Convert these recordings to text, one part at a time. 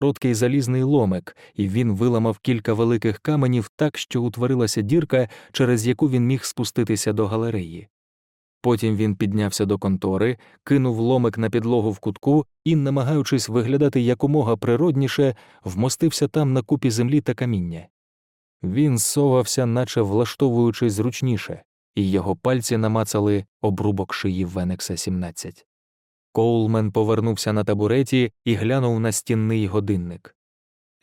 короткий залізний ломик, і він виламав кілька великих каменів так, що утворилася дірка, через яку він міг спуститися до галереї. Потім він піднявся до контори, кинув ломик на підлогу в кутку і, намагаючись виглядати якомога природніше, вмостився там на купі землі та каміння. Він совався, наче влаштовуючись зручніше, і його пальці намацали обрубок шиї Венекса 17. Коулмен повернувся на табуреті і глянув на стінний годинник.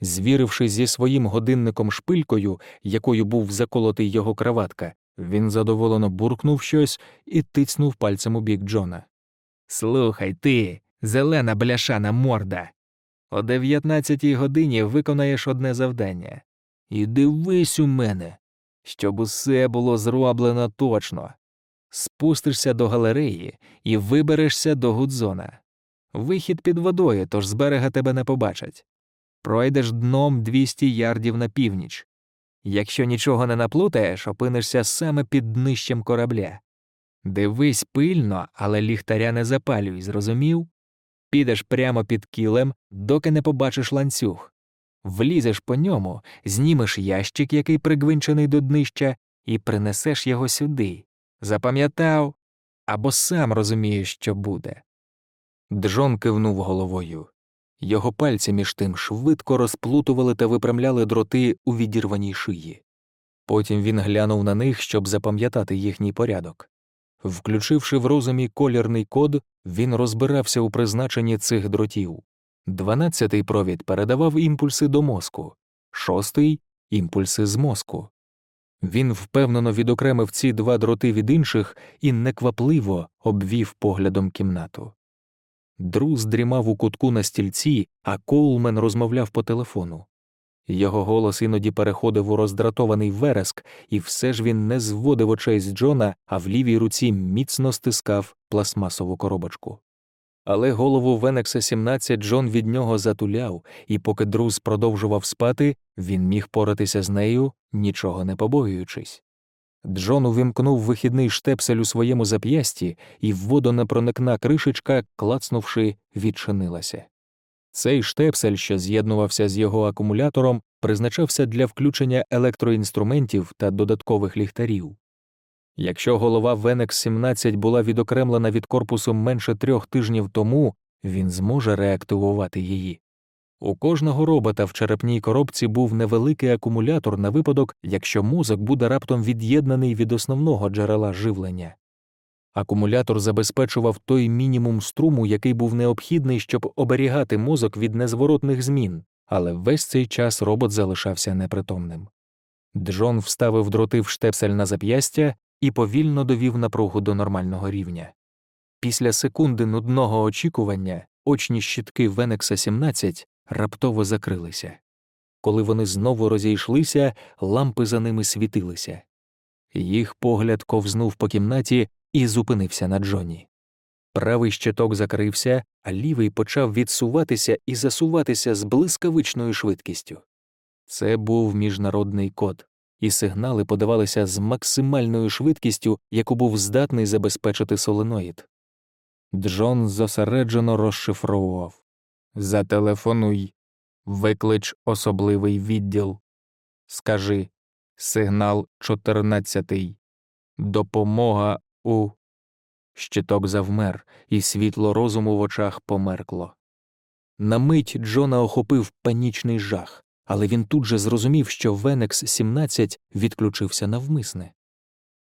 Звірившись зі своїм годинником шпилькою, якою був заколотий його краватка, він задоволено буркнув щось і тицнув пальцем у бік Джона. Слухай ти, зелена бляшана морда. О дев'ятнадцятій годині виконаєш одне завдання. І дивись у мене, щоб усе було зроблено точно. Спустишся до галереї і виберешся до Гудзона. Вихід під водою, тож з берега тебе не побачать. Пройдеш дном 200 ярдів на північ. Якщо нічого не наплутаєш, опинишся саме під днищем корабля. Дивись пильно, але ліхтаря не запалюй, зрозумів? Підеш прямо під кілем, доки не побачиш ланцюг. Влізеш по ньому, знімеш ящик, який пригвинчений до днища, і принесеш його сюди. Запам'ятав або сам розумієш, що буде. Джон кивнув головою. Його пальці між тим швидко розплутували та випрямляли дроти у відірваній шиї. Потім він глянув на них, щоб запам'ятати їхній порядок. Включивши в розумі колірний код, він розбирався у призначенні цих дротів. Дванадцятий провід передавав імпульси до мозку, шостий імпульси з мозку. Він впевнено відокремив ці два дроти від інших і неквапливо обвів поглядом кімнату. Друз дрімав у кутку на стільці, а Коулмен розмовляв по телефону. Його голос іноді переходив у роздратований вереск, і все ж він не зводив очей з Джона, а в лівій руці міцно стискав пластмасову коробочку. Але голову Венекса 17 Джон від нього затуляв, і поки друз продовжував спати, він міг поратися з нею, нічого не побоюючись. Джон увімкнув вихідний штепсель у своєму зап'ясті, і водонепроникна кришечка, клацнувши, відчинилася. Цей штепсель, що з'єднувався з його акумулятором, призначався для включення електроінструментів та додаткових ліхтарів. Якщо голова Венекс 17 була відокремлена від корпусу менше трьох тижнів тому, він зможе реактивувати її. У кожного робота в черепній коробці був невеликий акумулятор на випадок, якщо мозок буде раптом від'єднаний від основного джерела живлення. Акумулятор забезпечував той мінімум струму, який був необхідний, щоб оберігати мозок від незворотних змін, але весь цей час робот залишався непритомним. Джон вставив дроти в штепсель на зап'ястя і повільно довів напругу до нормального рівня. Після секунди нудного очікування очні щитки Венекса 17 раптово закрилися. Коли вони знову розійшлися, лампи за ними світилися. Їх погляд ковзнув по кімнаті і зупинився на Джоні. Правий щиток закрився, а лівий почав відсуватися і засуватися з блискавичною швидкістю. Це був міжнародний код, і сигнали подавалися з максимальною швидкістю, яку був здатний забезпечити соленоїд. Джон зосереджено розшифровував Зателефонуй, виклич особливий відділ. Скажи сигнал 14. Допомога у. Щиток завмер, і світло розуму в очах померкло. На мить Джона охопив панічний жах, але він тут же зрозумів, що Венекс 17 відключився навмисне.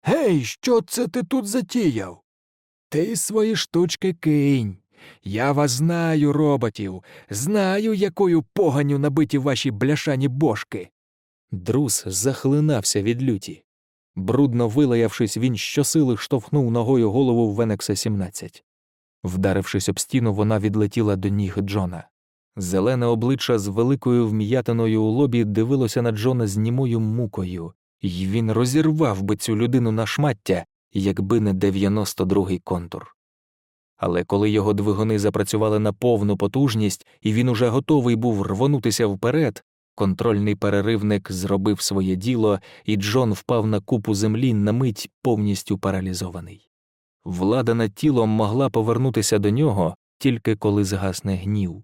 Гей, що це ти тут затіяв? Ти свої штучки кинь. Я вас знаю, роботів, знаю, якою поганю набиті ваші бляшані бошки. Друз захлинався від люті. Брудно вилаявшись, він щосили штовхнув ногою голову Венекса 17. Вдарившись об стіну, вона відлетіла до ніг Джона. Зелене обличчя з великою вм'ятиною у лобі дивилося на Джона з німою мукою, і він розірвав би цю людину на шмаття, якби не 92-й контур. Але коли його двигуни запрацювали на повну потужність, і він уже готовий був рвонутися вперед, контрольний переривник зробив своє діло, і Джон впав на купу землі на мить повністю паралізований. Влада над тілом могла повернутися до нього тільки коли згасне гнів.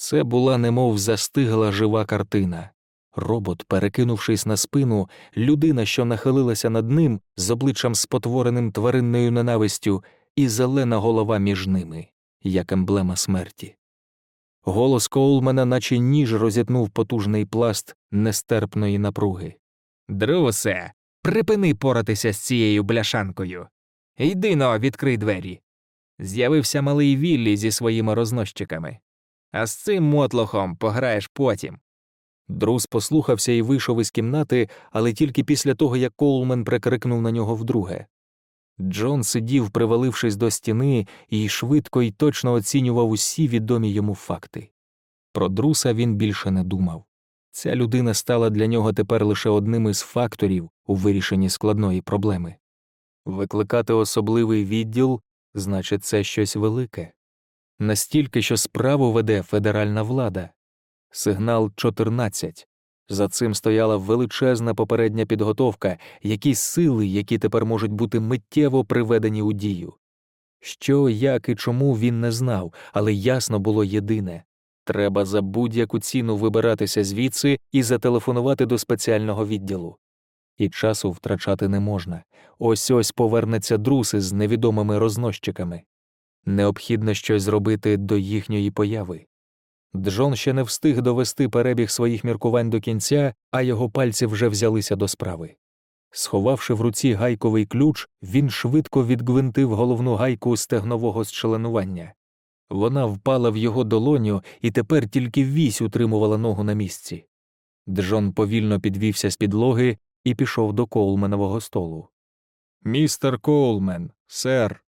Це була немов застигла жива картина. Робот, перекинувшись на спину, людина, що нахилилася над ним, з обличчям спотвореним тваринною ненавистю, і зелена голова між ними, як емблема смерті. Голос Коулмена, наче ніж розітнув потужний пласт нестерпної напруги. Друсе, припини поратися з цією бляшанкою. Йди но, відкрий двері. З'явився малий Віллі зі своїми рознощиками. А з цим мотлохом пограєш потім. Друз послухався і вийшов із кімнати, але тільки після того, як Коулмен прикрикнув на нього вдруге. Джон сидів, привалившись до стіни, і швидко й точно оцінював усі відомі йому факти. Про друса він більше не думав. Ця людина стала для нього тепер лише одним із факторів у вирішенні складної проблеми. Викликати особливий відділ значить, це щось велике, настільки, що справу веде федеральна влада. Сигнал 14. За цим стояла величезна попередня підготовка, якісь сили, які тепер можуть бути миттєво приведені у дію. Що, як і чому він не знав, але ясно було єдине треба за будь-яку ціну вибиратися звідси і зателефонувати до спеціального відділу. І часу втрачати не можна. Ось ось повернеться друси з невідомими рознощиками. Необхідно щось зробити до їхньої появи. Джон ще не встиг довести перебіг своїх міркувань до кінця, а його пальці вже взялися до справи. Сховавши в руці гайковий ключ, він швидко відгвинтив головну гайку стегнового зчленування. Вона впала в його долоню і тепер тільки вісь утримувала ногу на місці. Джон повільно підвівся з підлоги і пішов до Коулменового столу. Містер Коулмен, сер.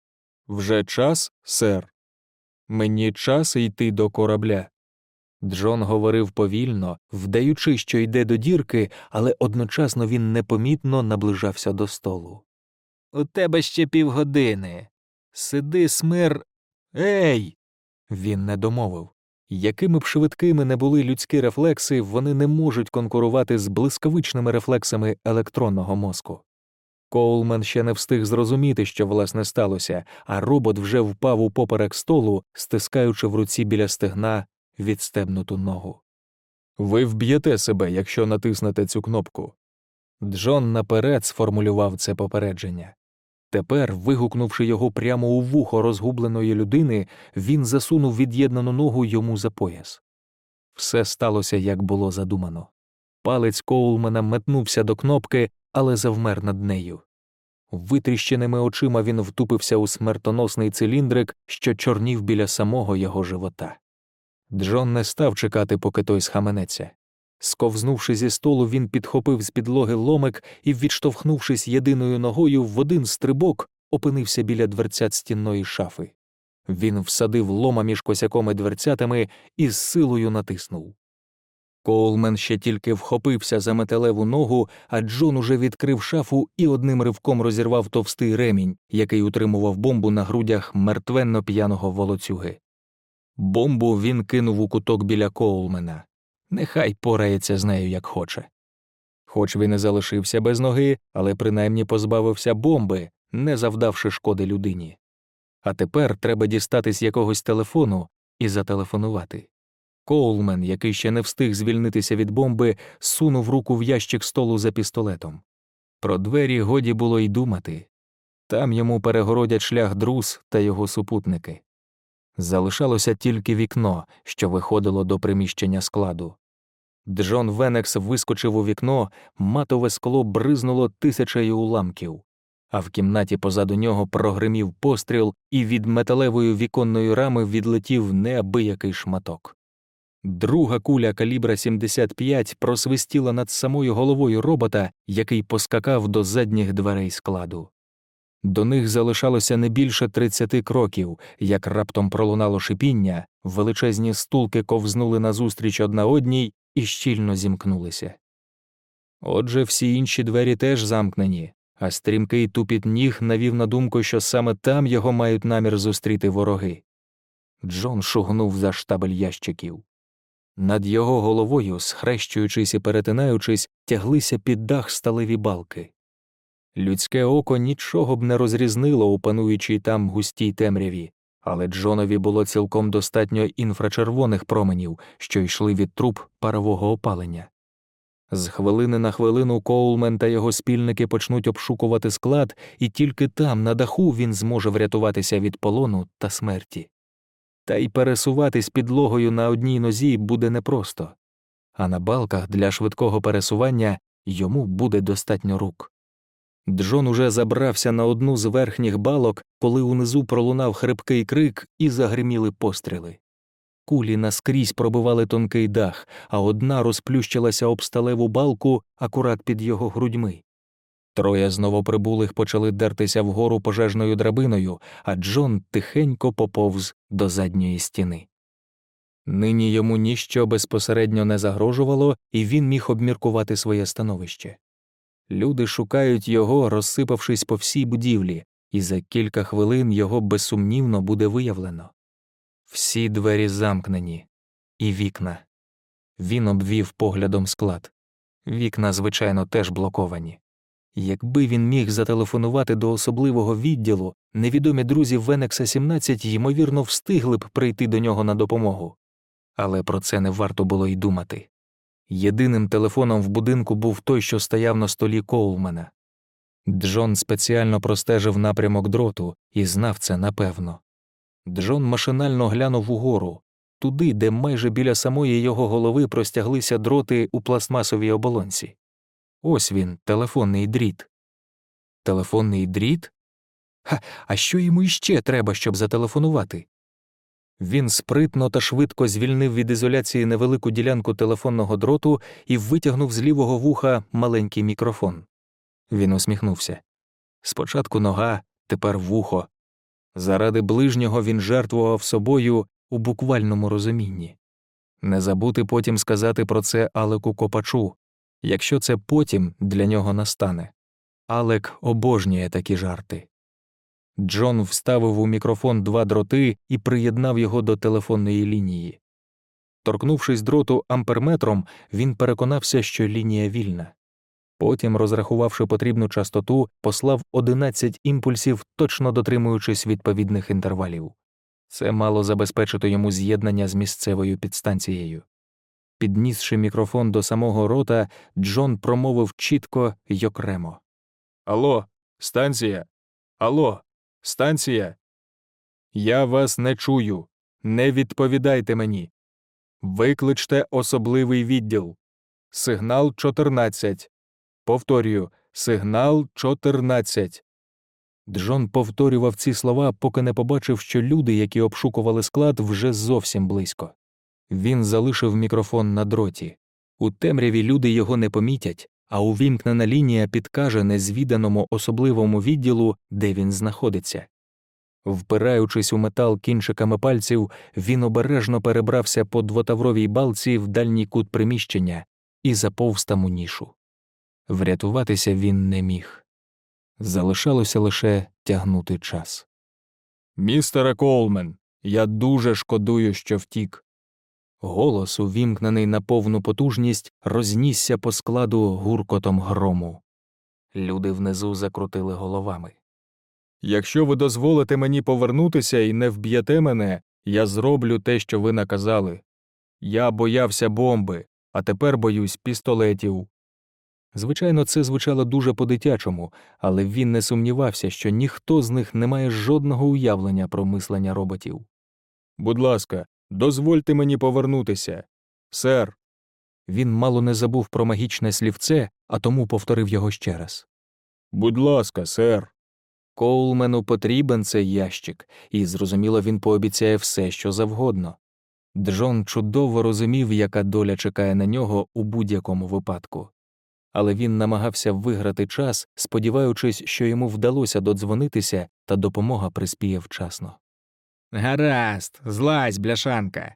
Вже час, сер. Мені час йти до корабля. Джон говорив повільно, вдаючи, що йде до дірки, але одночасно він непомітно наближався до столу. У тебе ще півгодини. Сиди, смир. Ей. Він не домовив. Якими б швидкими не були людські рефлекси, вони не можуть конкурувати з блискавичними рефлексами електронного мозку. Коулмен ще не встиг зрозуміти, що власне сталося, а робот вже впав у поперек столу, стискаючи в руці біля стегна відстебнуту ногу. Ви вб'єте себе, якщо натиснете цю кнопку. Джон наперед сформулював це попередження. Тепер, вигукнувши його прямо у вухо розгубленої людини, він засунув від'єднану ногу йому за пояс. Все сталося, як було задумано. Палець Коулмена метнувся до кнопки, але завмер над нею. Витріщеними очима він втупився у смертоносний циліндрик, що чорнів біля самого його живота. Джон не став чекати, поки той схаменеться. Сковзнувши зі столу, він підхопив з підлоги ломик і, відштовхнувшись єдиною ногою, в один стрибок опинився біля дверцят стінної шафи. Він всадив лома між косяком і дверцятами і з силою натиснув. Коулмен ще тільки вхопився за металеву ногу, а Джон уже відкрив шафу і одним ривком розірвав товстий ремінь, який утримував бомбу на грудях мертвенно п'яного волоцюги. Бомбу він кинув у куток біля Коулмена. Нехай порається з нею як хоче. Хоч він і залишився без ноги, але принаймні позбавився бомби, не завдавши шкоди людині. А тепер треба дістатись якогось телефону і зателефонувати. Коулмен, який ще не встиг звільнитися від бомби, сунув руку в ящик столу за пістолетом. Про двері годі було й думати там йому перегородять шлях друз та його супутники. Залишалося тільки вікно, що виходило до приміщення складу. Джон Венекс вискочив у вікно, матове скло бризнуло тисячею уламків, а в кімнаті позаду нього прогримів постріл, і від металевої віконної рами відлетів неабиякий шматок. Друга куля калібра 75 просвистіла над самою головою робота, який поскакав до задніх дверей складу. До них залишалося не більше 30 кроків, як раптом пролунало шипіння, величезні стулки ковзнули назустріч одна одній і щільно зімкнулися. Отже, всі інші двері теж замкнені, а стрімкий тупіт ніг навів на думку, що саме там його мають намір зустріти вороги. Джон шугнув за штабель ящиків. Над його головою, схрещуючись і перетинаючись, тяглися під дах сталеві балки. Людське око нічого б не розрізнило у пануючій там густій темряві, але Джонові було цілком достатньо інфрачервоних променів, що йшли від труб парового опалення. З хвилини на хвилину Коулмен та його спільники почнуть обшукувати склад, і тільки там, на даху, він зможе врятуватися від полону та смерті. Та й пересуватись підлогою на одній нозі буде непросто, а на балках для швидкого пересування йому буде достатньо рук. Джон уже забрався на одну з верхніх балок, коли унизу пролунав хрипкий крик і загриміли постріли. Кулі наскрізь пробивали тонкий дах, а одна розплющилася об сталеву балку акурат під його грудьми. Троє з новоприбулих почали дертися вгору пожежною драбиною, а Джон тихенько поповз до задньої стіни. Нині йому ніщо безпосередньо не загрожувало, і він міг обміркувати своє становище. Люди шукають його, розсипавшись по всій будівлі, і за кілька хвилин його безсумнівно буде виявлено. Всі двері замкнені, і вікна. Він обвів поглядом склад. Вікна, звичайно, теж блоковані. Якби він міг зателефонувати до особливого відділу, невідомі друзі Венекса 17 ймовірно встигли б прийти до нього на допомогу. Але про це не варто було й думати. Єдиним телефоном в будинку був той, що стояв на столі Коулмена. Джон спеціально простежив напрямок дроту і знав це напевно. Джон машинально глянув угору, туди, де майже біля самої його голови простяглися дроти у пластмасовій оболонці. Ось він, телефонний дріт. Телефонний дріт? Ха, а що йому іще треба, щоб зателефонувати? Він спритно та швидко звільнив від ізоляції невелику ділянку телефонного дроту і витягнув з лівого вуха маленький мікрофон. Він усміхнувся. Спочатку нога, тепер вухо. Заради ближнього він жертвував собою у буквальному розумінні. Не забути потім сказати про це Алеку Копачу, якщо це потім для нього настане. Алек обожнює такі жарти. Джон вставив у мікрофон два дроти і приєднав його до телефонної лінії. Торкнувшись дроту амперметром, він переконався, що лінія вільна. Потім, розрахувавши потрібну частоту, послав 11 імпульсів, точно дотримуючись відповідних інтервалів. Це мало забезпечити йому з'єднання з місцевою підстанцією. Піднісши мікрофон до самого рота, Джон промовив чітко й окремо Алло, станція. Алло, станція. Я вас не чую. Не відповідайте мені. Викличте особливий відділ. Сигнал 14. Повторюю, сигнал 14. Джон повторював ці слова, поки не побачив, що люди, які обшукували склад, вже зовсім близько. Він залишив мікрофон на дроті. У темряві люди його не помітять, а увімкнена лінія підкаже незвіданому особливому відділу, де він знаходиться. Впираючись у метал кінчиками пальців, він обережно перебрався по двотавровій балці в дальній кут приміщення і заповз нішу. Врятуватися він не міг. Залишалося лише тягнути час. Містере Колмен, я дуже шкодую, що втік. Голос, увімкнений на повну потужність, рознісся по складу гуркотом грому. Люди внизу закрутили головами. Якщо ви дозволите мені повернутися і не вб'єте мене, я зроблю те, що ви наказали. Я боявся бомби, а тепер боюсь пістолетів. Звичайно, це звучало дуже по-дитячому, але він не сумнівався, що ніхто з них не має жодного уявлення про мислення роботів. Будь ласка, дозвольте мені повернутися. Сер. Він мало не забув про магічне слівце, а тому повторив його ще раз. Будь ласка, сер. Коулмену потрібен цей ящик, і, зрозуміло, він пообіцяє все, що завгодно. Джон чудово розумів, яка доля чекає на нього у будь-якому випадку. Але він намагався виграти час, сподіваючись, що йому вдалося додзвонитися, та допомога приспіє вчасно. Гаразд, злазь, бляшанка.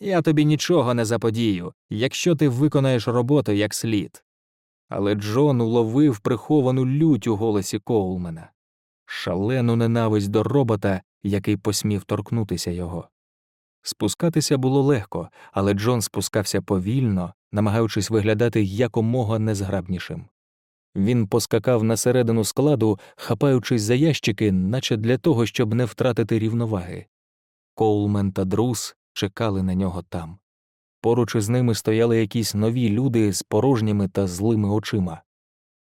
Я тобі нічого не заподію, якщо ти виконаєш роботу як слід. Але Джон уловив приховану лють у голосі Коулмена, шалену ненависть до робота, який посмів торкнутися його. Спускатися було легко, але Джон спускався повільно, намагаючись виглядати якомога незграбнішим. Він поскакав на середину складу, хапаючись за ящики, наче для того, щоб не втратити рівноваги. Коулмен та Друс чекали на нього там. Поруч із ними стояли якісь нові люди з порожніми та злими очима.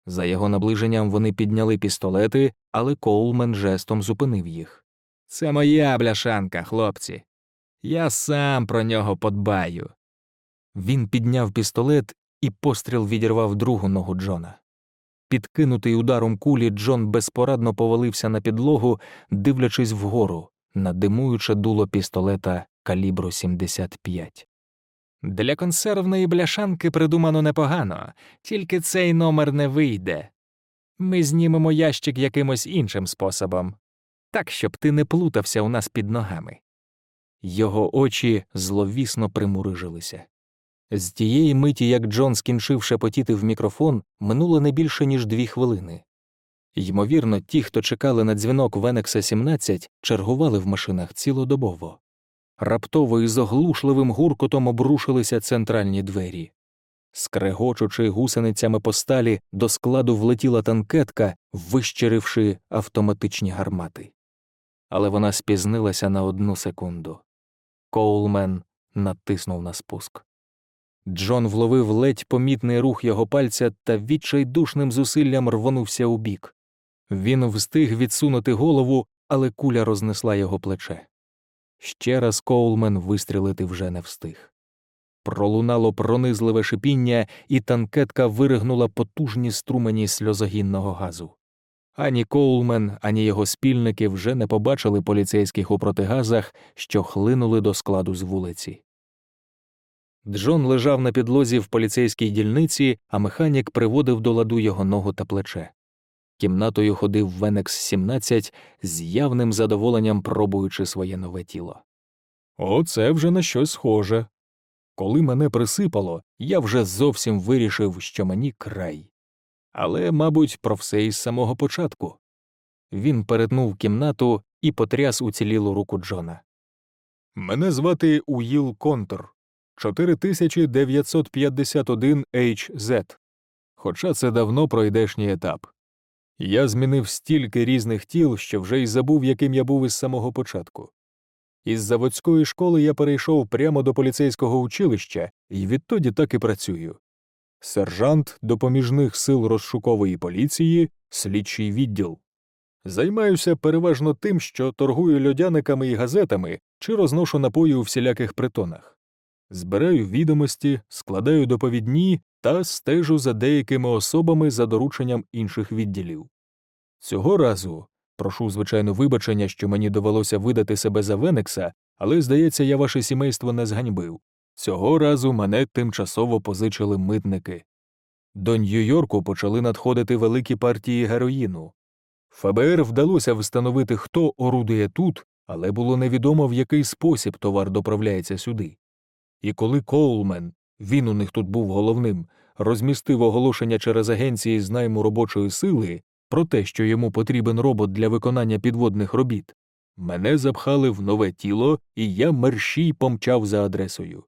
За його наближенням вони підняли пістолети, але Коулмен жестом зупинив їх. Це моя бляшанка, хлопці. Я сам про нього подбаю. Він підняв пістолет і постріл відірвав другу ногу Джона. Підкинутий ударом кулі, Джон безпорадно повалився на підлогу, дивлячись вгору, на димуюче дуло пістолета калібру 75. Для консервної бляшанки придумано непогано, тільки цей номер не вийде. Ми знімемо ящик якимось іншим способом, так, щоб ти не плутався у нас під ногами. Його очі зловісно примурижилися. З тієї миті, як Джон скінчив шепотіти в мікрофон, минуло не більше, ніж дві хвилини. Ймовірно, ті, хто чекали на дзвінок Венекса 17, чергували в машинах цілодобово. Раптово із оглушливим гуркотом обрушилися центральні двері. Скрегочучи гусеницями по сталі, до складу влетіла танкетка, вищеривши автоматичні гармати. Але вона спізнилася на одну секунду. Коулмен натиснув на спуск. Джон вловив ледь помітний рух його пальця та відчайдушним зусиллям рвонувся у бік. Він встиг відсунути голову, але куля рознесла його плече. Ще раз Коулмен вистрілити вже не встиг. Пролунало пронизливе шипіння, і танкетка виригнула потужні струмені сльозогінного газу. Ані Коулмен, ані його спільники вже не побачили поліцейських у протигазах, що хлинули до складу з вулиці. Джон лежав на підлозі в поліцейській дільниці, а механік приводив до ладу його ногу та плече. Кімнатою ходив Венекс 17 з явним задоволенням пробуючи своє нове тіло. Оце вже на щось схоже. Коли мене присипало, я вже зовсім вирішив, що мені край. Але, мабуть, про все із самого початку. Він перетнув кімнату і потряс уцілілу руку Джона. Мене звати Уїл Контор, 4951 HZ. Хоча це давно пройдешній етап. Я змінив стільки різних тіл, що вже й забув, яким я був із самого початку. Із заводської школи я перейшов прямо до поліцейського училища і відтоді так і працюю. Сержант допоміжних сил розшукової поліції, слідчий відділ. Займаюся переважно тим, що торгую льодяниками і газетами чи розношу напої у всіляких притонах. Збираю відомості, складаю доповідні та стежу за деякими особами за дорученням інших відділів. Цього разу прошу, звичайно, вибачення, що мені довелося видати себе за Венекса, але, здається, я ваше сімейство не зганьбив. Цього разу мене тимчасово позичили митники. До Нью-Йорку почали надходити великі партії героїну. ФБР вдалося встановити, хто орудує тут, але було невідомо, в який спосіб товар доправляється сюди. І коли Коулмен, він у них тут був головним, розмістив оголошення через агенції з найму робочої сили про те, що йому потрібен робот для виконання підводних робіт, мене запхали в нове тіло, і я мерщій помчав за адресою.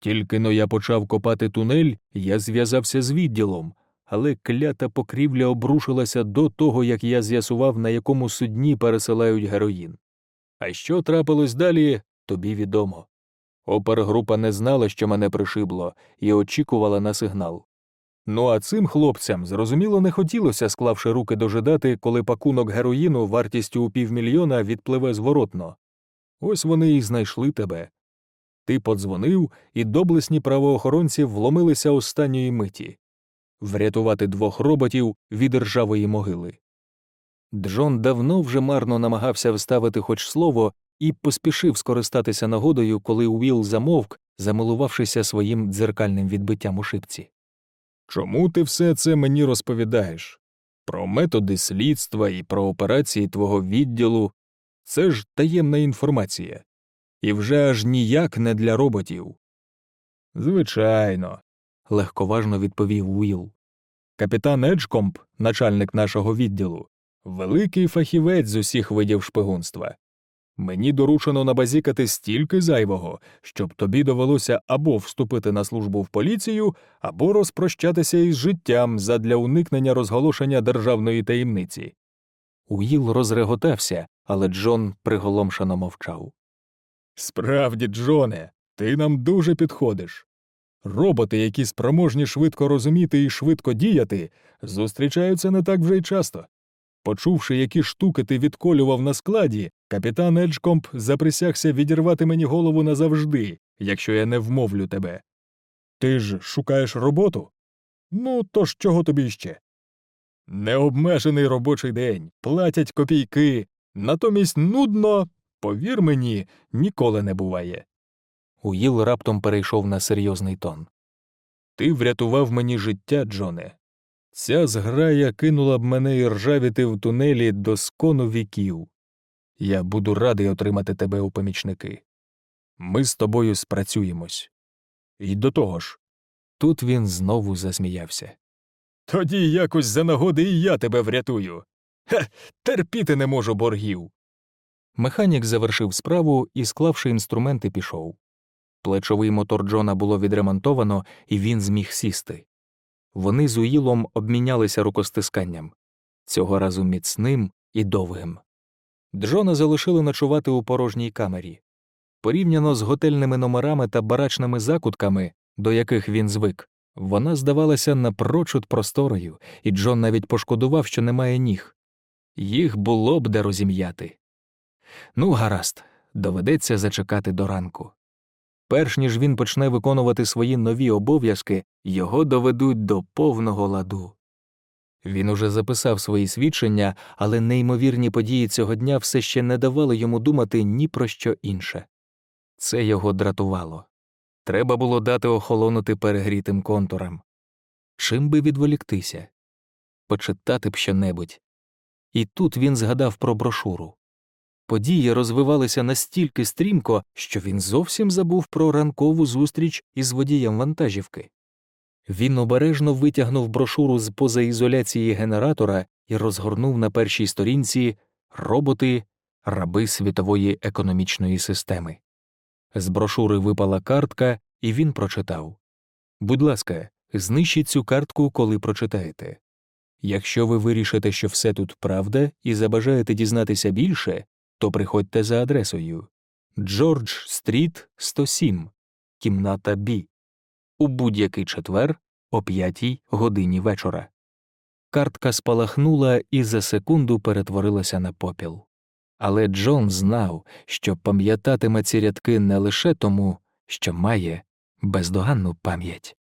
Тільки но я почав копати тунель, я зв'язався з відділом, але клята покрівля обрушилася до того, як я з'ясував, на якому судні пересилають героїн. А що трапилось далі, тобі відомо. Опергрупа не знала, що мене пришибло, і очікувала на сигнал. Ну а цим хлопцям зрозуміло не хотілося, склавши руки дожидати, коли пакунок героїну вартістю у півмільйона відпливе зворотно. Ось вони і знайшли тебе. Ти подзвонив, і доблесні правоохоронці вломилися останньої миті врятувати двох роботів від ржавої могили. Джон давно вже марно намагався вставити хоч слово і поспішив скористатися нагодою, коли Уіл замовк, замилувавшися своїм дзеркальним відбиттям у шипці. Чому ти все це мені розповідаєш? Про методи слідства і про операції твого відділу це ж таємна інформація, і вже аж ніяк не для роботів. Звичайно, легковажно відповів Уіл. Капітан Еджкомп, начальник нашого відділу, великий фахівець з усіх видів шпигунства. Мені доручено набазікати стільки зайвого, щоб тобі довелося або вступити на службу в поліцію, або розпрощатися із життям задля уникнення розголошення державної таємниці. Уїл розреготався, але Джон приголомшено мовчав. Справді, Джоне, ти нам дуже підходиш. Роботи, які спроможні швидко розуміти і швидко діяти, зустрічаються не так вже й часто. Почувши, які штуки ти відколював на складі, капітан Еджкомп заприсягся відірвати мені голову назавжди, якщо я не вмовлю тебе. Ти ж шукаєш роботу? Ну, то ж чого тобі ще? Необмежений робочий день, платять копійки, натомість нудно, повір мені, ніколи не буває. Уїл раптом перейшов на серйозний тон. Ти врятував мені життя, Джоне. Ця зграя кинула б мене і ржавіти в тунелі до скону віків. Я буду радий отримати тебе у помічники. Ми з тобою спрацюємось. І до того ж, Тут він знову засміявся. тоді якось за нагоди і я тебе врятую. Хе, терпіти не можу боргів. Механік завершив справу і, склавши інструменти, пішов. Плечовий мотор Джона було відремонтовано, і він зміг сісти. Вони з Уїлом обмінялися рукостисканням цього разу міцним і довгим. Джона залишили ночувати у порожній камері. Порівняно з готельними номерами та барачними закутками, до яких він звик, вона здавалася напрочуд просторою, і Джон навіть пошкодував, що немає ніг. Їх було б де розім'яти. Ну, гаразд, доведеться зачекати до ранку. Перш ніж він почне виконувати свої нові обов'язки, його доведуть до повного ладу. Він уже записав свої свідчення, але неймовірні події цього дня все ще не давали йому думати ні про що інше. Це його дратувало. Треба було дати охолонути перегрітим контурам. Чим би відволіктися? Почитати б щонебудь. І тут він згадав про брошуру. Події розвивалися настільки стрімко, що він зовсім забув про ранкову зустріч із водієм вантажівки. Він обережно витягнув брошуру з позаізоляції генератора і розгорнув на першій сторінці роботи, раби світової економічної системи. З брошури випала картка, і він прочитав Будь ласка, знищіть цю картку, коли прочитаєте. Якщо ви вирішите, що все тут правда, і забажаєте дізнатися більше, то приходьте за адресою Джордж Стріт 107, кімната Бі, у будь-який четвер о п'ятій годині вечора. Картка спалахнула і за секунду перетворилася на попіл. Але Джон знав, що пам'ятатиме ці рядки не лише тому, що має бездоганну пам'ять.